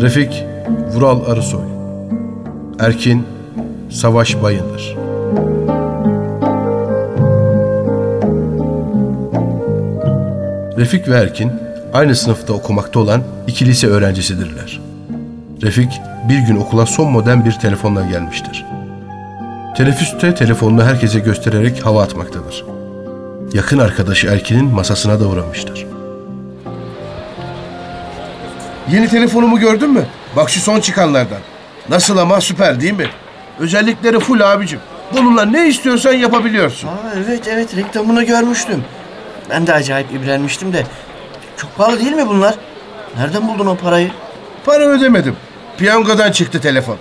Refik Vural Arısoy Erkin Savaş Bayındır Refik ve Erkin aynı sınıfta okumakta olan iki lise öğrencisidirler. Refik bir gün okula son modern bir telefonla gelmiştir. Teneffüste telefonunu herkese göstererek hava atmaktadır. Yakın arkadaşı Erkin'in masasına da uğramıştır. Yeni telefonumu gördün mü? Bak şu son çıkanlardan. Nasıl ama süper değil mi? Özellikleri full abicim. Bununla ne istiyorsan yapabiliyorsun. Aa, evet evet reklamını görmüştüm. Ben de acayip ibrenmiştim de. Çok pahalı değil mi bunlar? Nereden buldun o parayı? Para ödemedim. Piyangodan çıktı telefon.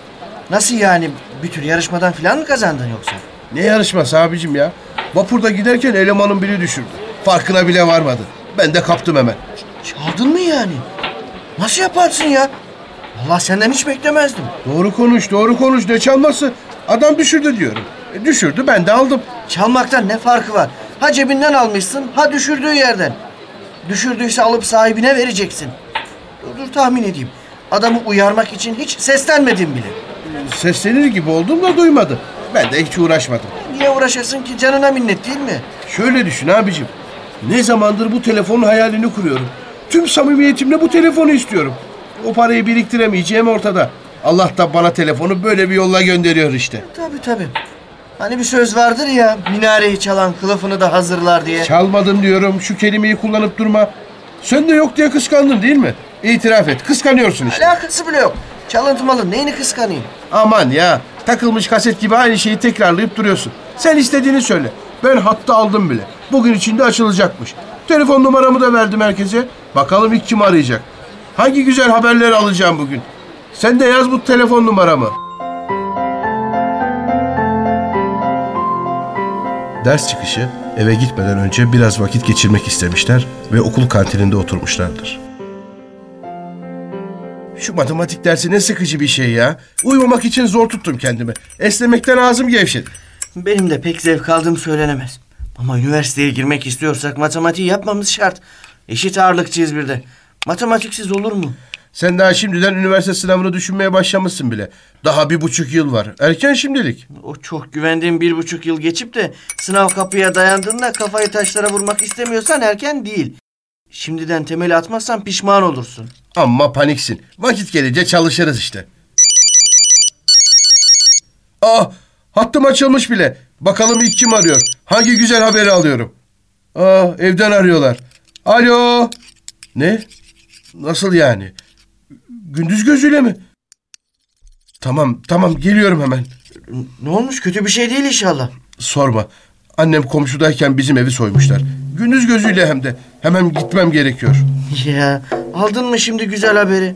Nasıl yani? Bir tür yarışmadan falan mı kazandın yoksa? Ne yarışması abicim ya? Vapurda giderken elemanın biri düşürdü. Farkına bile varmadı. Ben de kaptım hemen. Çaldın mı yani? Nasıl yaparsın ya? Allah senden hiç beklemezdim. Doğru konuş, doğru konuş. Ne çalması? Adam düşürdü diyorum. E, düşürdü, ben de aldım. Çalmaktan ne farkı var? Ha cebinden almışsın, ha düşürdüğü yerden. Düşürdüyse alıp sahibine vereceksin. Dur, dur tahmin edeyim. Adamı uyarmak için hiç seslenmedin bile. Seslenir gibi oldum da duymadı. Ben de hiç uğraşmadım. Niye uğraşasın ki canına minnet değil mi? Şöyle düşün abicim. Ne zamandır bu telefonun hayalini kuruyorum. Tüm samimiyetimle bu telefonu istiyorum. O parayı biriktiremeyeceğim ortada. Allah da bana telefonu böyle bir yolla gönderiyor işte. Tabii tabii. Hani bir söz vardır ya, minareyi çalan kılıfını da hazırlar diye. Çalmadım diyorum. Şu kelimeyi kullanıp durma. Sen de yok diye kıskandın değil mi? İtiraf et. Kıskanıyorsun işte. Alakası bile yok. Çalıntı neyini kıskanayım? Aman ya. Takılmış kaset gibi aynı şeyi tekrarlayıp duruyorsun. Sen istediğini söyle. Ben hatta aldım bile. Bugün içinde açılacakmış. Telefon numaramı da verdim herkese. Bakalım ilk kim arayacak. Hangi güzel haberleri alacağım bugün. Sen de yaz bu telefon numaramı. Ders çıkışı eve gitmeden önce biraz vakit geçirmek istemişler ve okul kantininde oturmuşlardır. Şu matematik dersi ne sıkıcı bir şey ya. Uyumamak için zor tuttum kendimi. Esnemekten ağzım gevşedi. Benim de pek zevk aldığım söylenemez. Ama üniversiteye girmek istiyorsak matematiği yapmamız şart. Eşit ağırlıkçıyız bir de. Matematiksiz olur mu? Sen daha şimdiden üniversite sınavını düşünmeye başlamışsın bile. Daha bir buçuk yıl var. Erken şimdilik. O çok güvendiğim bir buçuk yıl geçip de sınav kapıya dayandığında kafayı taşlara vurmak istemiyorsan erken değil. Şimdiden temeli atmazsan pişman olursun. Amma paniksin. Vakit gelince çalışırız işte. Aa, hattım açılmış bile. Bakalım ilk kim arıyor? Hangi güzel haberi alıyorum? Aa, evden arıyorlar. Alo. Ne? Nasıl yani? Gündüz gözüyle mi? Tamam, tamam geliyorum hemen. Ne olmuş? Kötü bir şey değil inşallah. Sorma. Annem komşudayken bizim evi soymuşlar. Gündüz gözüyle hem de. Hemen gitmem gerekiyor. Ya aldın mı şimdi güzel haberi?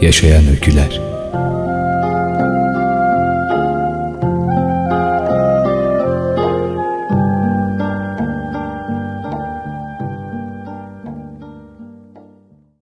yaşayan öyküler.